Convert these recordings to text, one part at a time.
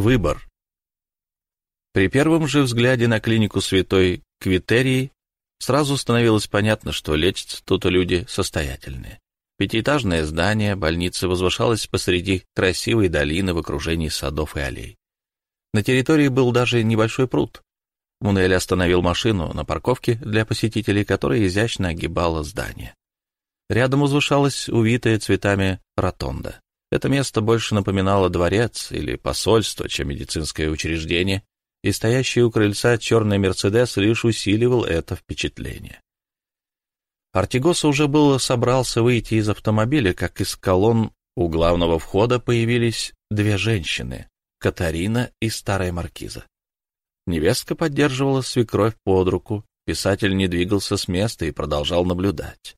Выбор. При первом же взгляде на клинику святой Квитерии сразу становилось понятно, что лечатся тут люди состоятельные. Пятиэтажное здание больницы возвышалось посреди красивой долины в окружении садов и аллей. На территории был даже небольшой пруд. Мунель остановил машину на парковке для посетителей, которая изящно огибала здание. Рядом возвышалась увитая цветами ротонда. Это место больше напоминало дворец или посольство, чем медицинское учреждение, и стоящий у крыльца черный «Мерседес» лишь усиливал это впечатление. Артигоса уже было собрался выйти из автомобиля, как из колонн у главного входа появились две женщины — Катарина и старая маркиза. Невестка поддерживала свекровь под руку, писатель не двигался с места и продолжал наблюдать.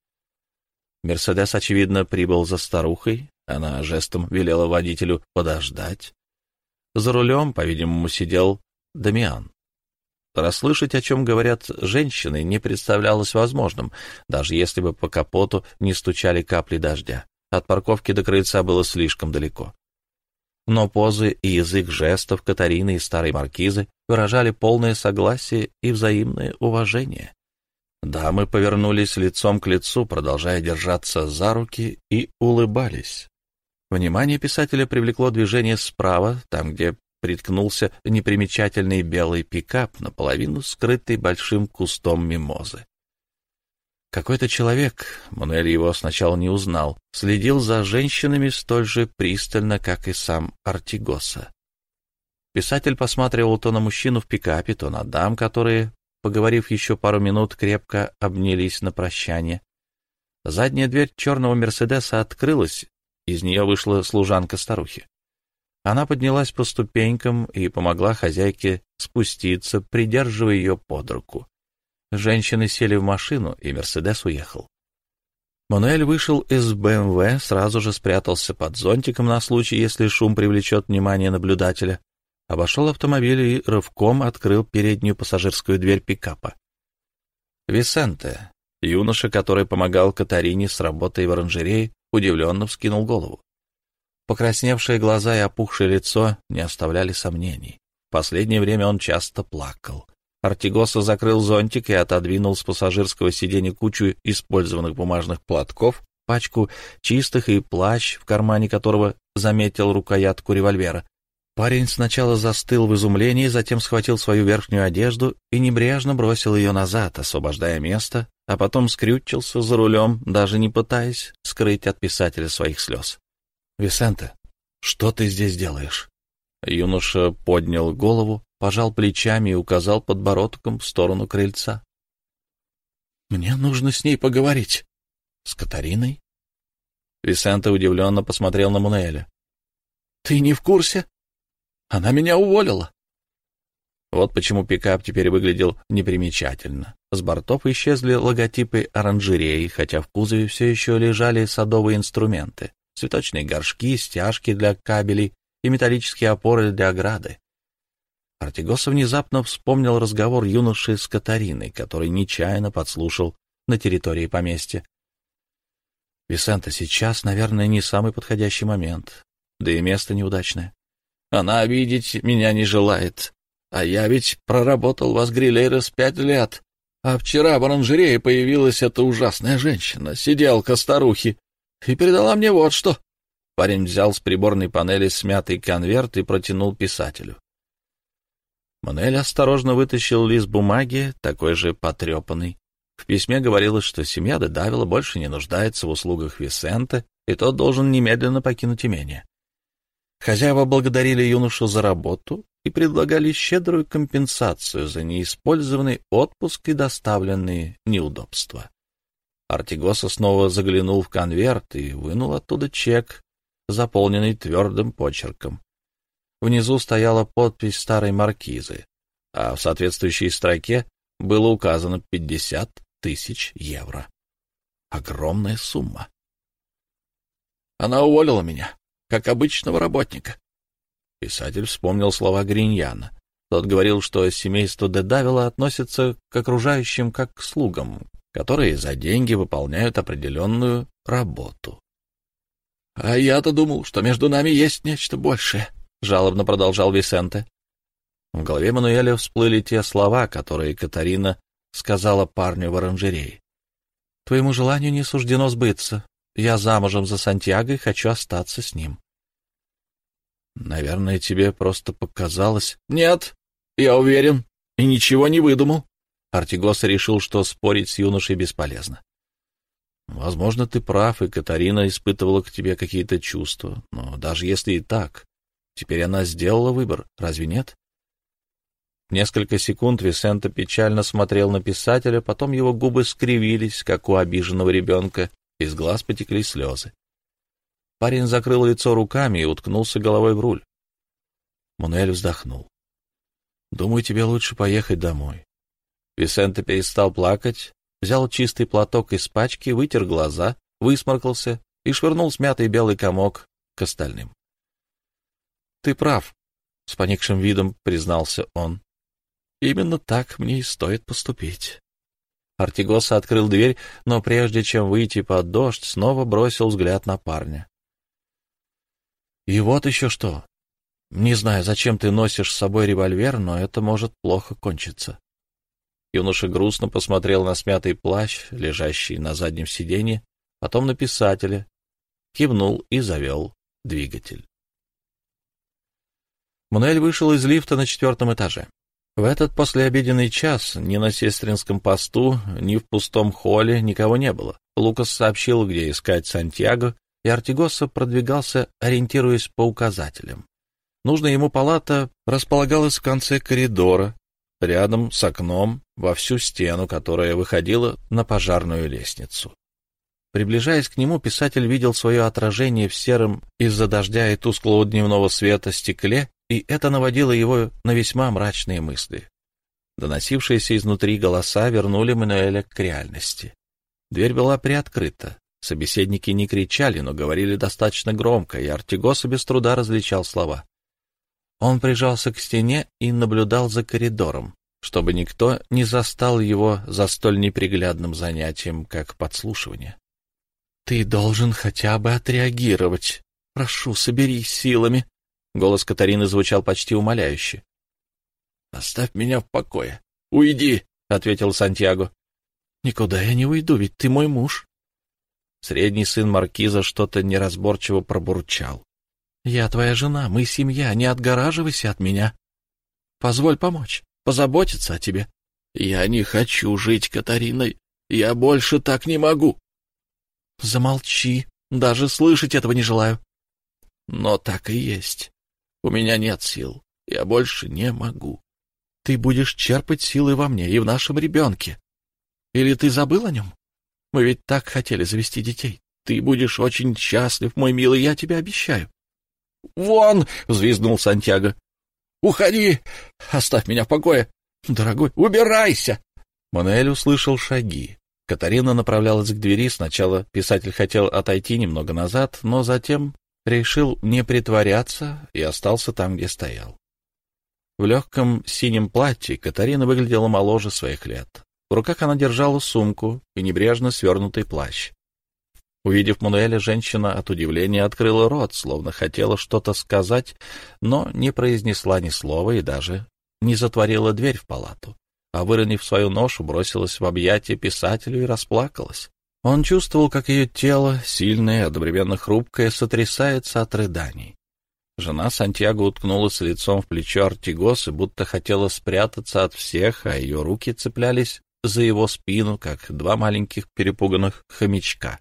Мерседес, очевидно, прибыл за старухой, она жестом велела водителю подождать. За рулем, по-видимому, сидел Дамиан. Расслышать, о чем говорят женщины, не представлялось возможным, даже если бы по капоту не стучали капли дождя. От парковки до крыльца было слишком далеко. Но позы и язык жестов Катарины и старой маркизы выражали полное согласие и взаимное уважение. Дамы повернулись лицом к лицу, продолжая держаться за руки, и улыбались. Внимание писателя привлекло движение справа, там, где приткнулся непримечательный белый пикап, наполовину скрытый большим кустом мимозы. Какой-то человек, Мануэль его сначала не узнал, следил за женщинами столь же пристально, как и сам Артигоса. Писатель посматривал то на мужчину в пикапе, то на дам, которые, поговорив еще пару минут, крепко обнялись на прощание. Задняя дверь черного «Мерседеса» открылась, из нее вышла служанка старухи. Она поднялась по ступенькам и помогла хозяйке спуститься, придерживая ее под руку. Женщины сели в машину, и Мерседес уехал. Мануэль вышел из БМВ, сразу же спрятался под зонтиком на случай, если шум привлечет внимание наблюдателя, обошел автомобиль и рывком открыл переднюю пассажирскую дверь пикапа. Висенте, юноша, который помогал Катарине с работой в оранжерее, удивленно вскинул голову. Покрасневшие глаза и опухшее лицо не оставляли сомнений. В последнее время он часто плакал. Артигоса закрыл зонтик и отодвинул с пассажирского сиденья кучу использованных бумажных платков, пачку чистых и плащ, в кармане которого заметил рукоятку револьвера. Парень сначала застыл в изумлении, затем схватил свою верхнюю одежду и небрежно бросил ее назад, освобождая место, а потом скрючился за рулем, даже не пытаясь скрыть от писателя своих слез. «Висенте, что ты здесь делаешь?» Юноша поднял голову, пожал плечами и указал подбородком в сторону крыльца. «Мне нужно с ней поговорить». «С Катариной?» Висенте удивленно посмотрел на Мануэля. «Ты не в курсе? Она меня уволила». Вот почему пикап теперь выглядел непримечательно. С бортов исчезли логотипы оранжереи, хотя в кузове все еще лежали садовые инструменты цветочные горшки, стяжки для кабелей и металлические опоры для ограды. Артигоса внезапно вспомнил разговор юноши с Катариной, который нечаянно подслушал на территории поместья. Висента, сейчас, наверное, не самый подходящий момент, да и место неудачное. Она видеть меня не желает, а я ведь проработал вас Грилейрос пять лет. А вчера в оранжерее появилась эта ужасная женщина, сиделка старухи и передала мне вот что. Парень взял с приборной панели смятый конверт и протянул писателю. Манель осторожно вытащил лист бумаги, такой же потрепанный. В письме говорилось, что семья Дедавила больше не нуждается в услугах Висента, и тот должен немедленно покинуть имение. Хозяева благодарили юношу за работу и предлагали щедрую компенсацию за неиспользованный отпуск и доставленные неудобства. Артигоса снова заглянул в конверт и вынул оттуда чек, заполненный твердым почерком. Внизу стояла подпись старой маркизы, а в соответствующей строке было указано 50 тысяч евро. Огромная сумма. Она уволила меня, как обычного работника. Писатель вспомнил слова Гриньяна. Тот говорил, что семейство Дедавила относится к окружающим как к слугам, которые за деньги выполняют определенную работу. — А я-то думал, что между нами есть нечто большее, — жалобно продолжал Висенте. В голове Мануэля всплыли те слова, которые Катарина сказала парню в оранжерее. «Твоему желанию не суждено сбыться. Я замужем за Сантьяго и хочу остаться с ним». «Наверное, тебе просто показалось...» «Нет, я уверен, и ничего не выдумал». Артигос решил, что спорить с юношей бесполезно. «Возможно, ты прав, и Катарина испытывала к тебе какие-то чувства. Но даже если и так, теперь она сделала выбор, разве нет?» Несколько секунд Висенто печально смотрел на писателя, потом его губы скривились, как у обиженного ребенка, из глаз потекли слезы. Парень закрыл лицо руками и уткнулся головой в руль. Мануэль вздохнул. «Думаю, тебе лучше поехать домой». Висенто перестал плакать, взял чистый платок из пачки, вытер глаза, высморкался и швырнул смятый белый комок к остальным. «Ты прав», — с поникшим видом признался он. Именно так мне и стоит поступить. Артигоса открыл дверь, но прежде чем выйти под дождь, снова бросил взгляд на парня. И вот еще что. Не знаю, зачем ты носишь с собой револьвер, но это может плохо кончиться. Юноша грустно посмотрел на смятый плащ, лежащий на заднем сиденье, потом на писателя, кивнул и завел двигатель. Мануэль вышел из лифта на четвертом этаже. В этот послеобеденный час ни на сестринском посту, ни в пустом холле никого не было. Лукас сообщил, где искать Сантьяго, и Артигоса продвигался, ориентируясь по указателям. Нужная ему палата располагалась в конце коридора, рядом с окном во всю стену, которая выходила на пожарную лестницу. Приближаясь к нему, писатель видел свое отражение в сером из-за дождя и тусклого дневного света стекле и это наводило его на весьма мрачные мысли. Доносившиеся изнутри голоса вернули Мануэля к реальности. Дверь была приоткрыта. Собеседники не кричали, но говорили достаточно громко, и Артигоса без труда различал слова. Он прижался к стене и наблюдал за коридором, чтобы никто не застал его за столь неприглядным занятием, как подслушивание. — Ты должен хотя бы отреагировать. Прошу, соберись силами. Голос Катарины звучал почти умоляюще. «Оставь меня в покое. Уйди!» — ответил Сантьяго. «Никуда я не уйду, ведь ты мой муж». Средний сын маркиза что-то неразборчиво пробурчал. «Я твоя жена, мы семья, не отгораживайся от меня. Позволь помочь, позаботиться о тебе». «Я не хочу жить Катариной, я больше так не могу». «Замолчи, даже слышать этого не желаю». «Но так и есть. У меня нет сил. Я больше не могу. Ты будешь черпать силы во мне и в нашем ребенке. Или ты забыл о нем? Мы ведь так хотели завести детей. Ты будешь очень счастлив, мой милый, я тебе обещаю. — Вон! — взвизгнул Сантьяго. — Уходи! Оставь меня в покое! Дорогой, убирайся! Мануэль услышал шаги. Катарина направлялась к двери. Сначала писатель хотел отойти немного назад, но затем решил не притворяться и остался там, где стоял. В легком синем платье Катарина выглядела моложе своих лет. В руках она держала сумку и небрежно свернутый плащ. Увидев Мануэля, женщина от удивления открыла рот, словно хотела что-то сказать, но не произнесла ни слова и даже не затворила дверь в палату, а, выронив свою ношу, бросилась в объятия писателю и расплакалась. Он чувствовал, как ее тело, сильное, одновременно хрупкое, сотрясается от рыданий. Жена Сантьяго уткнулась лицом в плечо Артигоса, будто хотела спрятаться от всех, а ее руки цеплялись за его спину, как два маленьких перепуганных хомячка.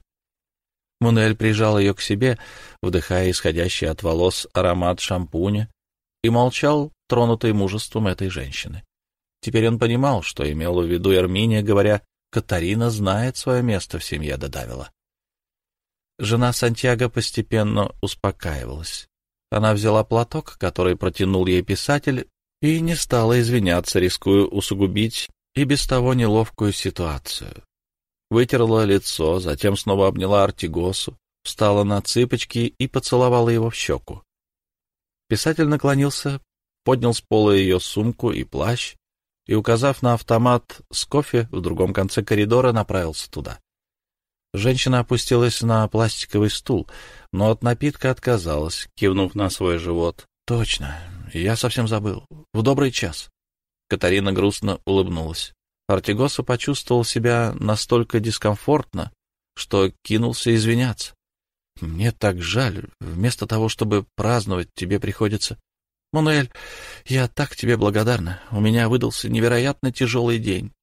Мунель прижал ее к себе, вдыхая исходящий от волос аромат шампуня, и молчал, тронутый мужеством этой женщины. Теперь он понимал, что имела в виду Эрминия, говоря Катарина знает свое место в семье Додавила. Жена Сантьяго постепенно успокаивалась. Она взяла платок, который протянул ей писатель, и не стала извиняться, рискуя усугубить и без того неловкую ситуацию. Вытерла лицо, затем снова обняла Артигосу, встала на цыпочки и поцеловала его в щеку. Писатель наклонился, поднял с пола ее сумку и плащ, и, указав на автомат с кофе в другом конце коридора, направился туда. Женщина опустилась на пластиковый стул, но от напитка отказалась, кивнув на свой живот. Точно, я совсем забыл. В добрый час. Катарина грустно улыбнулась. Артигоса почувствовал себя настолько дискомфортно, что кинулся извиняться. «Мне так жаль. Вместо того, чтобы праздновать, тебе приходится...» «Мануэль, я так тебе благодарна. У меня выдался невероятно тяжелый день.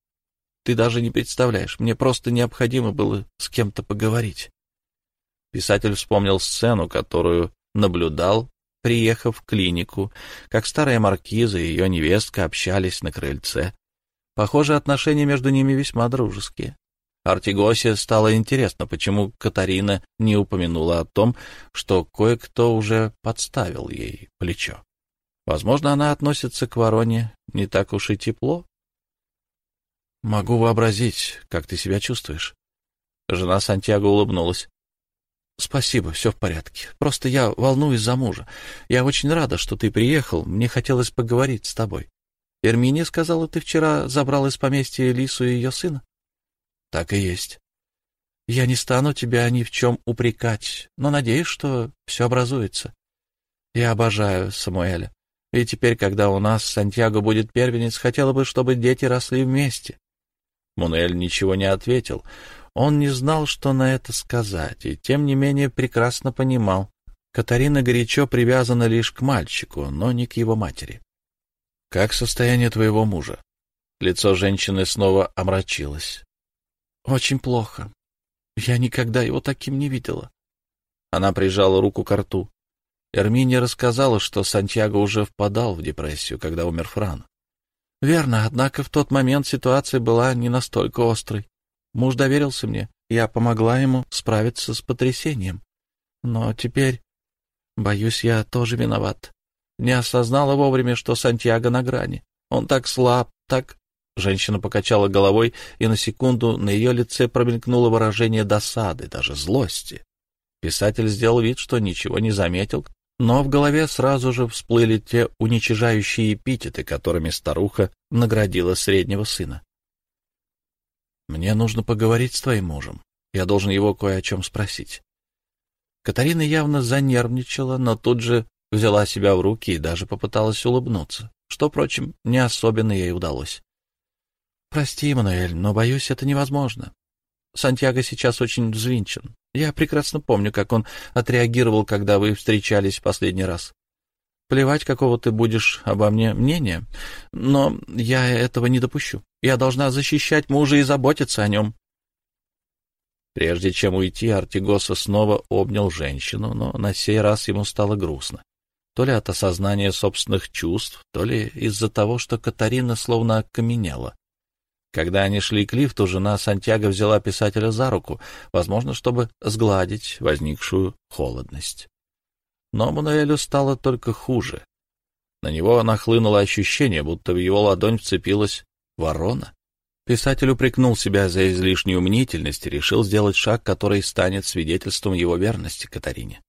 Ты даже не представляешь, мне просто необходимо было с кем-то поговорить». Писатель вспомнил сцену, которую наблюдал, приехав в клинику, как старая маркиза и ее невестка общались на крыльце. Похоже, отношения между ними весьма дружеские. Артигосе стало интересно, почему Катарина не упомянула о том, что кое-кто уже подставил ей плечо. Возможно, она относится к вороне не так уж и тепло. «Могу вообразить, как ты себя чувствуешь». Жена Сантьяго улыбнулась. «Спасибо, все в порядке. Просто я волнуюсь за мужа. Я очень рада, что ты приехал. Мне хотелось поговорить с тобой. Эрминия сказала, ты вчера забрал из поместья Лису и ее сына?» Так и есть. Я не стану тебя ни в чем упрекать, но надеюсь, что все образуется. Я обожаю Самуэля. И теперь, когда у нас Сантьяго будет первенец, хотела бы, чтобы дети росли вместе. Мунель ничего не ответил. Он не знал, что на это сказать, и тем не менее прекрасно понимал. Катарина горячо привязана лишь к мальчику, но не к его матери. «Как состояние твоего мужа?» Лицо женщины снова омрачилось. Очень плохо. Я никогда его таким не видела. Она прижала руку к рту. Эрминия рассказала, что Сантьяго уже впадал в депрессию, когда умер Фран. Верно, однако в тот момент ситуация была не настолько острой. Муж доверился мне, я помогла ему справиться с потрясением. Но теперь, боюсь, я тоже виноват. Не осознала вовремя, что Сантьяго на грани. Он так слаб, так Женщина покачала головой, и на секунду на ее лице промелькнуло выражение досады, даже злости. Писатель сделал вид, что ничего не заметил, но в голове сразу же всплыли те уничижающие эпитеты, которыми старуха наградила среднего сына. «Мне нужно поговорить с твоим мужем. Я должен его кое о чем спросить». Катарина явно занервничала, но тут же взяла себя в руки и даже попыталась улыбнуться, что, впрочем, не особенно ей удалось. Прости, Мануэль, но, боюсь, это невозможно. Сантьяго сейчас очень взвинчен. Я прекрасно помню, как он отреагировал, когда вы встречались в последний раз. Плевать, какого ты будешь обо мне мнения, но я этого не допущу. Я должна защищать мужа и заботиться о нем. Прежде чем уйти, Артигоса снова обнял женщину, но на сей раз ему стало грустно. То ли от осознания собственных чувств, то ли из-за того, что Катарина словно окаменела. Когда они шли к лифту, жена Сантьяго взяла писателя за руку, возможно, чтобы сгладить возникшую холодность. Но Мануэлю стало только хуже. На него нахлынуло ощущение, будто в его ладонь вцепилась ворона. Писатель упрекнул себя за излишнюю мнительность и решил сделать шаг, который станет свидетельством его верности Катарине.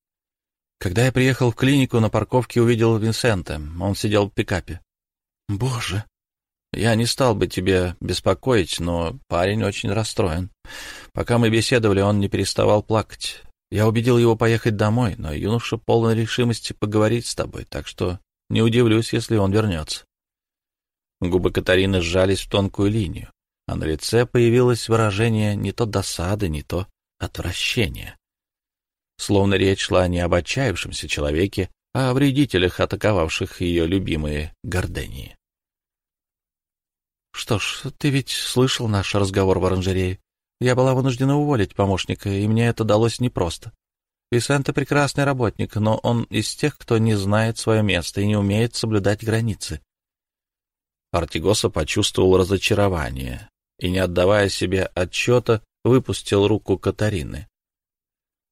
Когда я приехал в клинику, на парковке увидел Винсента. Он сидел в пикапе. «Боже!» Я не стал бы тебе беспокоить, но парень очень расстроен. Пока мы беседовали, он не переставал плакать. Я убедил его поехать домой, но юноша полон решимости поговорить с тобой, так что не удивлюсь, если он вернется. Губы Катарины сжались в тонкую линию, а на лице появилось выражение не то досады, не то отвращения. Словно речь шла не об отчаявшемся человеке, а о вредителях, атаковавших ее любимые гордении. Что ж, ты ведь слышал наш разговор в оранжерее. Я была вынуждена уволить помощника, и мне это далось непросто. Висенте прекрасный работник, но он из тех, кто не знает свое место и не умеет соблюдать границы. Артигоса почувствовал разочарование и, не отдавая себе отчета, выпустил руку Катарины.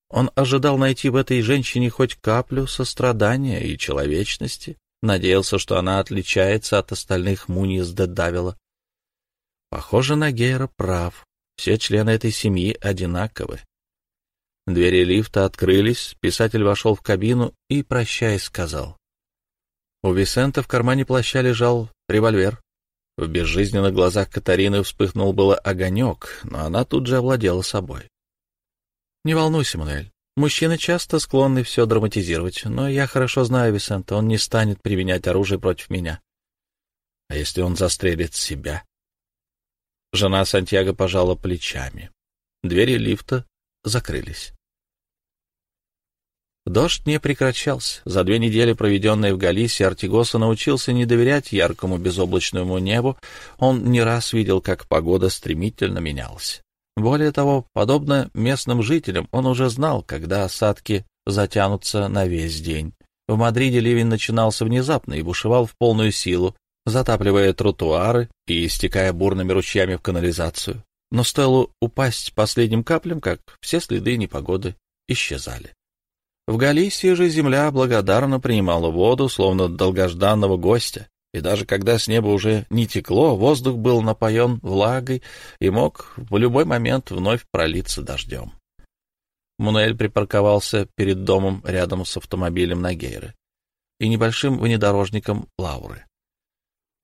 Он ожидал найти в этой женщине хоть каплю сострадания и человечности, надеялся, что она отличается от остальных Муньес де Давила. Похоже, Нагейра прав. Все члены этой семьи одинаковы. Двери лифта открылись, писатель вошел в кабину и, прощаясь, сказал. У Висента в кармане плаща лежал револьвер. В безжизненных глазах Катарины вспыхнул было огонек, но она тут же овладела собой. — Не волнуйся, Мануэль, Мужчины часто склонны все драматизировать, но я хорошо знаю Висента, он не станет применять оружие против меня. А если он застрелит себя? Жена Сантьяго пожала плечами. Двери лифта закрылись. Дождь не прекращался. За две недели, проведенные в Галисе, Артигоса научился не доверять яркому безоблачному небу. Он не раз видел, как погода стремительно менялась. Более того, подобно местным жителям, он уже знал, когда осадки затянутся на весь день. В Мадриде ливень начинался внезапно и бушевал в полную силу, затапливая тротуары и истекая бурными ручьями в канализацию. Но стоило упасть последним каплям, как все следы непогоды исчезали. В Галисии же земля благодарно принимала воду, словно долгожданного гостя, и даже когда с неба уже не текло, воздух был напоен влагой и мог в любой момент вновь пролиться дождем. Мунель припарковался перед домом рядом с автомобилем Нагейры и небольшим внедорожником Лауры.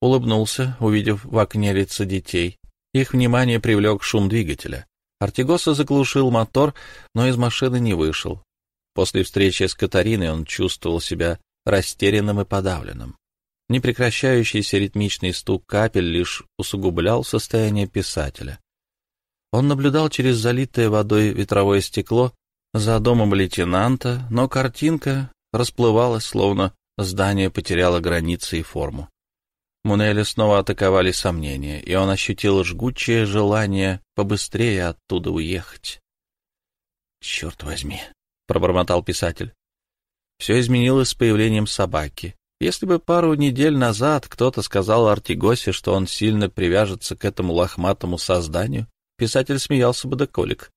Улыбнулся, увидев в окне лица детей. Их внимание привлек шум двигателя. Артигоса заглушил мотор, но из машины не вышел. После встречи с Катариной он чувствовал себя растерянным и подавленным. Непрекращающийся ритмичный стук капель лишь усугублял состояние писателя. Он наблюдал через залитое водой ветровое стекло за домом лейтенанта, но картинка расплывалась, словно здание потеряло границы и форму. Мунеля снова атаковали сомнения, и он ощутил жгучее желание побыстрее оттуда уехать. «Черт возьми!» — пробормотал писатель. Все изменилось с появлением собаки. Если бы пару недель назад кто-то сказал Артигосе, что он сильно привяжется к этому лохматому созданию, писатель смеялся бы до колик.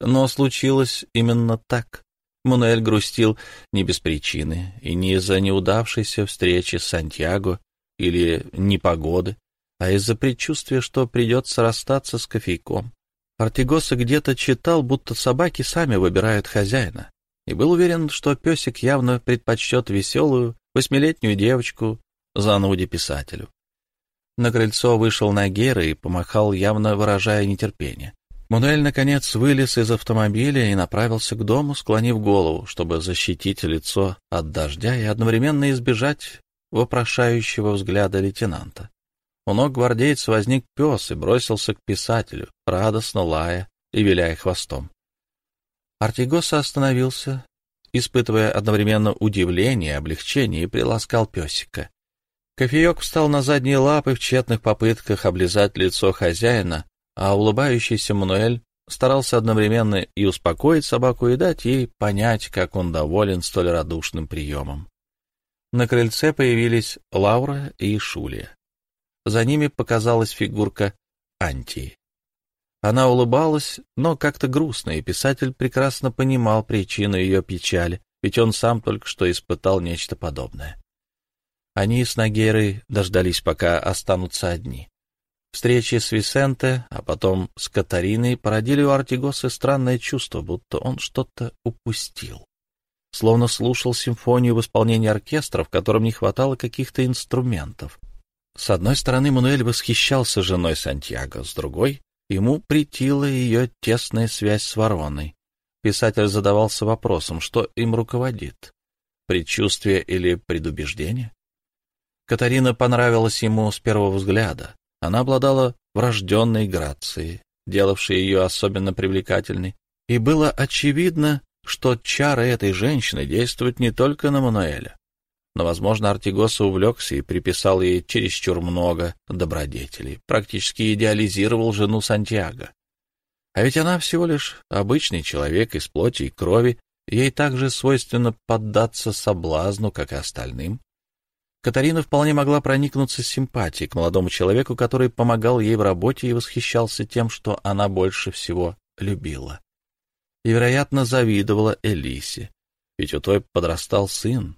Но случилось именно так. Мунуэль грустил не без причины, и не из-за неудавшейся встречи с Сантьяго или непогоды, а из-за предчувствия, что придется расстаться с кофейком. Артигоса где-то читал, будто собаки сами выбирают хозяина, и был уверен, что песик явно предпочтет веселую восьмилетнюю девочку зануде писателю. На крыльцо вышел Нагера и помахал, явно выражая нетерпение. Мунель, наконец, вылез из автомобиля и направился к дому, склонив голову, чтобы защитить лицо от дождя и одновременно избежать вопрошающего взгляда лейтенанта. У ног гвардейца возник пес и бросился к писателю, радостно лая и виляя хвостом. Артигоса остановился, испытывая одновременно удивление и облегчение, и приласкал песика. Кофеек встал на задние лапы в тщетных попытках облизать лицо хозяина, а улыбающийся Мануэль старался одновременно и успокоить собаку, и дать ей понять, как он доволен столь радушным приемом. На крыльце появились Лаура и Шулия. За ними показалась фигурка Антии. Она улыбалась, но как-то грустно, и писатель прекрасно понимал причину ее печали, ведь он сам только что испытал нечто подобное. Они с Нагерой дождались, пока останутся одни. Встречи с Висенте, а потом с Катариной породили у Артигоса странное чувство, будто он что-то упустил. Словно слушал симфонию в исполнении оркестра, в котором не хватало каких-то инструментов. С одной стороны, Мануэль восхищался женой Сантьяго, с другой — ему притила ее тесная связь с Вороной. Писатель задавался вопросом, что им руководит — предчувствие или предубеждение? Катарина понравилась ему с первого взгляда. Она обладала врожденной грацией, делавшей ее особенно привлекательной, и было очевидно, что чары этой женщины действуют не только на Мануэля но, возможно, Артигоса увлекся и приписал ей чересчур много добродетелей, практически идеализировал жену Сантьяго. А ведь она всего лишь обычный человек из плоти и крови, ей также свойственно поддаться соблазну, как и остальным. Катарина вполне могла проникнуться симпатией к молодому человеку, который помогал ей в работе и восхищался тем, что она больше всего любила. И, вероятно, завидовала Элисе, ведь у той подрастал сын,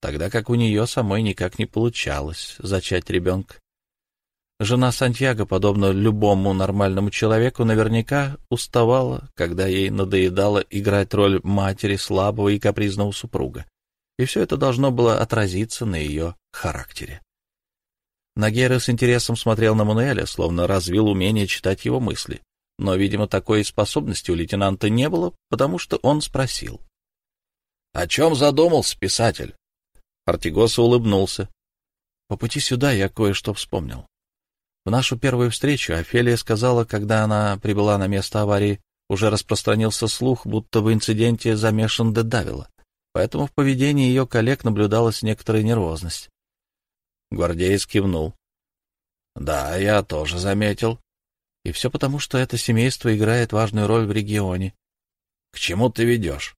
тогда как у нее самой никак не получалось зачать ребенка. Жена Сантьяго, подобно любому нормальному человеку, наверняка уставала, когда ей надоедало играть роль матери слабого и капризного супруга. И все это должно было отразиться на ее характере. Нагера с интересом смотрел на Мануэля, словно развил умение читать его мысли. Но, видимо, такой способности у лейтенанта не было, потому что он спросил. — О чем задумался писатель? Артигоса улыбнулся. По пути сюда я кое-что вспомнил. В нашу первую встречу Офелия сказала, когда она прибыла на место аварии, уже распространился слух, будто в инциденте замешан Дедавила, поэтому в поведении ее коллег наблюдалась некоторая нервозность. Гвардеец кивнул. «Да, я тоже заметил. И все потому, что это семейство играет важную роль в регионе. К чему ты ведешь?»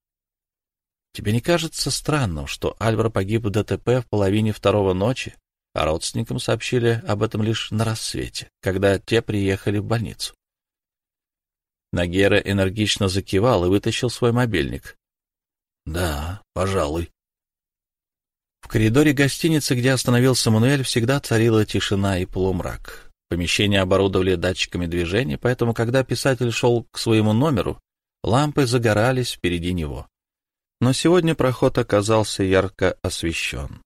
«Тебе не кажется странным, что Альвар погиб в ДТП в половине второго ночи, а родственникам сообщили об этом лишь на рассвете, когда те приехали в больницу?» Нагера энергично закивал и вытащил свой мобильник. «Да, пожалуй». В коридоре гостиницы, где остановился Мануэль, всегда царила тишина и полумрак. Помещение оборудовали датчиками движения, поэтому, когда писатель шел к своему номеру, лампы загорались впереди него. Но сегодня проход оказался ярко освещен.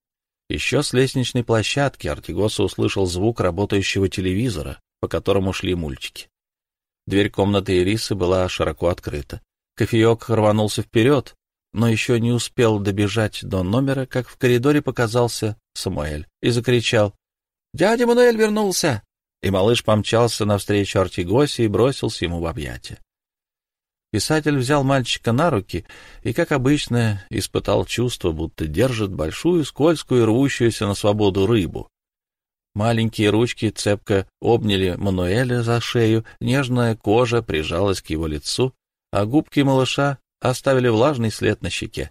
Еще с лестничной площадки Артигоса услышал звук работающего телевизора, по которому шли мультики. Дверь комнаты Ирисы была широко открыта. Кофеек рванулся вперед, но еще не успел добежать до номера, как в коридоре показался Самуэль и закричал «Дядя Мануэль вернулся!» И малыш помчался навстречу Артигосе и бросился ему в объятия. Писатель взял мальчика на руки и, как обычно, испытал чувство, будто держит большую, скользкую, рвущуюся на свободу рыбу. Маленькие ручки цепко обняли Мануэля за шею, нежная кожа прижалась к его лицу, а губки малыша оставили влажный след на щеке.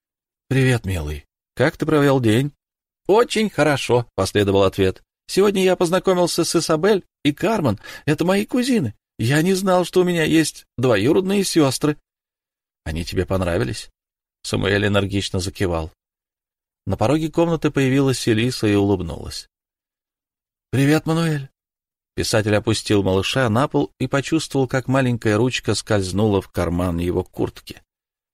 — Привет, милый. Как ты провел день? — Очень хорошо, — последовал ответ. — Сегодня я познакомился с Исабель и Кармен. Это мои кузины. Я не знал, что у меня есть двоюродные сестры. — Они тебе понравились? Самуэль энергично закивал. На пороге комнаты появилась Элиса и улыбнулась. «Привет, Мануэль!» Писатель опустил малыша на пол и почувствовал, как маленькая ручка скользнула в карман его куртки.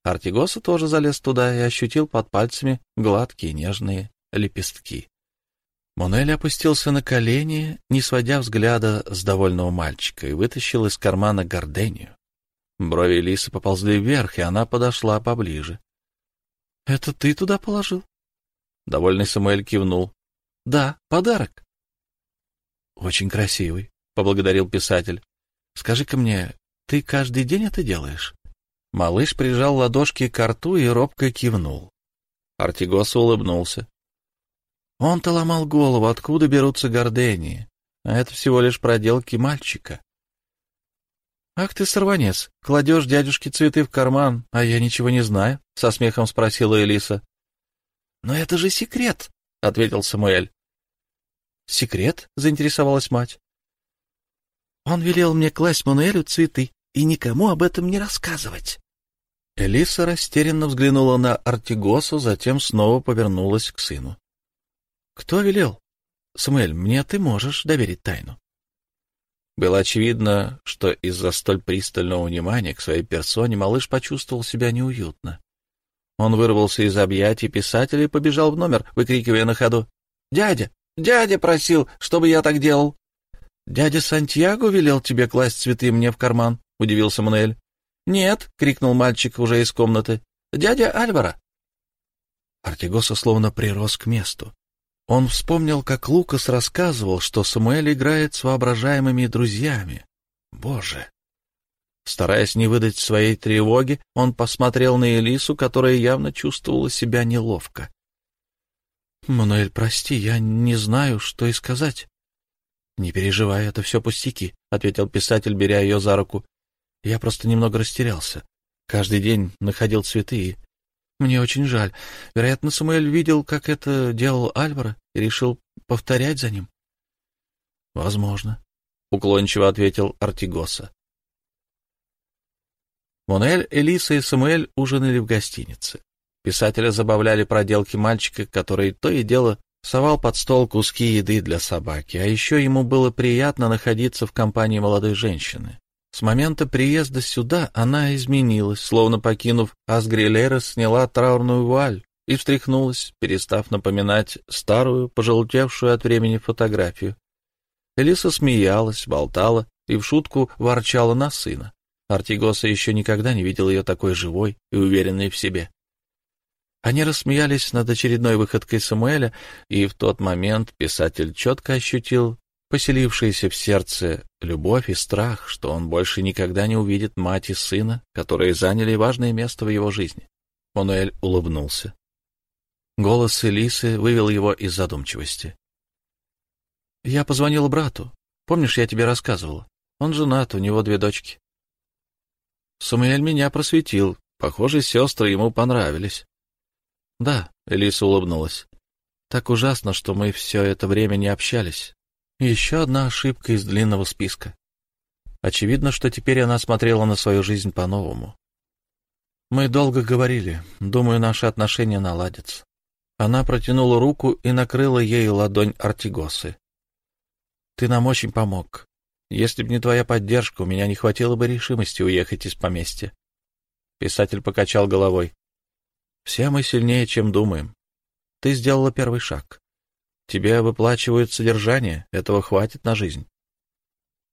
Артигоса тоже залез туда и ощутил под пальцами гладкие нежные лепестки. Мануэль опустился на колени, не сводя взгляда с довольного мальчика, и вытащил из кармана гордению. Брови Лисы поползли вверх, и она подошла поближе. — Это ты туда положил? Довольный Самуэль кивнул. — Да, подарок. Очень красивый, поблагодарил писатель. Скажи-ка мне, ты каждый день это делаешь? Малыш прижал ладошки к рту и робко кивнул. Артигос улыбнулся. Он-то ломал голову, откуда берутся гордении, а это всего лишь проделки мальчика. — Ах ты, сорванец, кладешь дядюшке цветы в карман, а я ничего не знаю, — со смехом спросила Элиса. — Но это же секрет, — ответил Самуэль. «Секрет?» — заинтересовалась мать. «Он велел мне класть Мануэлю цветы и никому об этом не рассказывать». Элиса растерянно взглянула на Артигосу, затем снова повернулась к сыну. «Кто велел?» «Самуэль, мне ты можешь доверить тайну». Было очевидно, что из-за столь пристального внимания к своей персоне малыш почувствовал себя неуютно. Он вырвался из объятий писателя и побежал в номер, выкрикивая на ходу «Дядя! Дядя просил, чтобы я так делал. — Дядя Сантьяго велел тебе класть цветы мне в карман, — удивился Мануэль. — Нет, — крикнул мальчик уже из комнаты. — Дядя Альвара. Артигоса словно прирос к месту. Он вспомнил, как Лукас рассказывал, что Самуэль играет с воображаемыми друзьями. Боже! Стараясь не выдать своей тревоги, он посмотрел на Элису, которая явно чувствовала себя неловко. «Мануэль, прости, я не знаю, что и сказать». «Не переживай, это все пустяки», — ответил писатель, беря ее за руку. «Я просто немного растерялся. Каждый день находил цветы, и мне очень жаль. Вероятно, Самуэль видел, как это делал Альвара, и решил повторять за ним». «Возможно», — уклончиво ответил Артигоса. Монель, Элиса и Самуэль ужинали в гостинице. Писателя забавляли проделки мальчика, который то и дело совал под стол куски еды для собаки, а еще ему было приятно находиться в компании молодой женщины. С момента приезда сюда она изменилась, словно покинув Асгрилера, сняла траурную вуаль и встряхнулась, перестав напоминать старую, пожелтевшую от времени фотографию. Элиса смеялась, болтала и в шутку ворчала на сына. Артигоса еще никогда не видел ее такой живой и уверенной в себе. Они рассмеялись над очередной выходкой Самуэля, и в тот момент писатель четко ощутил поселившиеся в сердце любовь и страх, что он больше никогда не увидит мать и сына, которые заняли важное место в его жизни. Мануэль улыбнулся. Голос Элисы вывел его из задумчивости. «Я позвонил брату. Помнишь, я тебе рассказывала? Он женат, у него две дочки. Самуэль меня просветил. Похоже, сестры ему понравились. Да, Элиса улыбнулась. Так ужасно, что мы все это время не общались. Еще одна ошибка из длинного списка. Очевидно, что теперь она смотрела на свою жизнь по-новому. Мы долго говорили. Думаю, наши отношения наладятся. Она протянула руку и накрыла ей ладонь Артигосы. Ты нам очень помог. Если б не твоя поддержка, у меня не хватило бы решимости уехать из поместья. Писатель покачал головой. Все мы сильнее, чем думаем. Ты сделала первый шаг. Тебе выплачивают содержание, этого хватит на жизнь.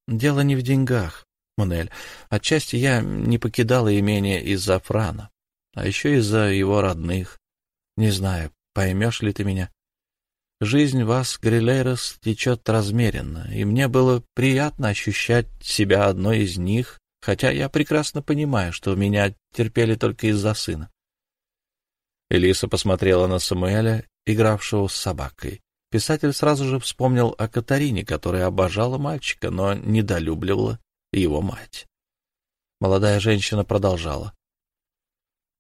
Дело не в деньгах, Мунель. Отчасти я не покидала имение из-за Франа, а еще из-за его родных. Не знаю, поймешь ли ты меня. Жизнь вас, Грилейрос, течет размеренно, и мне было приятно ощущать себя одной из них, хотя я прекрасно понимаю, что меня терпели только из-за сына. Элиса посмотрела на Самуэля, игравшего с собакой. Писатель сразу же вспомнил о Катарине, которая обожала мальчика, но недолюбливала его мать. Молодая женщина продолжала.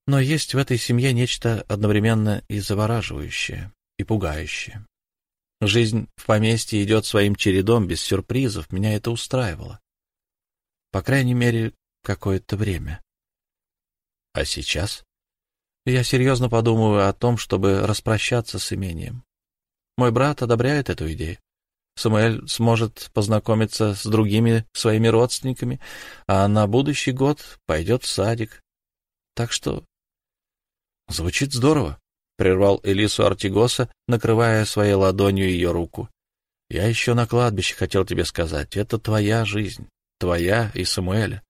Но есть в этой семье нечто одновременно и завораживающее, и пугающее. Жизнь в поместье идет своим чередом, без сюрпризов. Меня это устраивало. По крайней мере, какое-то время. А сейчас? Я серьезно подумываю о том, чтобы распрощаться с имением. Мой брат одобряет эту идею. Самуэль сможет познакомиться с другими своими родственниками, а на будущий год пойдет в садик. Так что... Звучит здорово. — прервал Элису Артигоса, накрывая своей ладонью ее руку. — Я еще на кладбище хотел тебе сказать. Это твоя жизнь, твоя и Самуэля.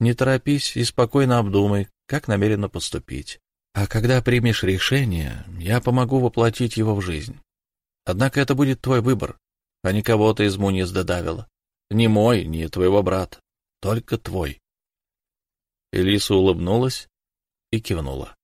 Не торопись и спокойно обдумай, как намеренно поступить. А когда примешь решение, я помогу воплотить его в жизнь. Однако это будет твой выбор, а не кого-то из Мунис додавила. Не мой, не твоего брата, только твой. Элиса улыбнулась и кивнула.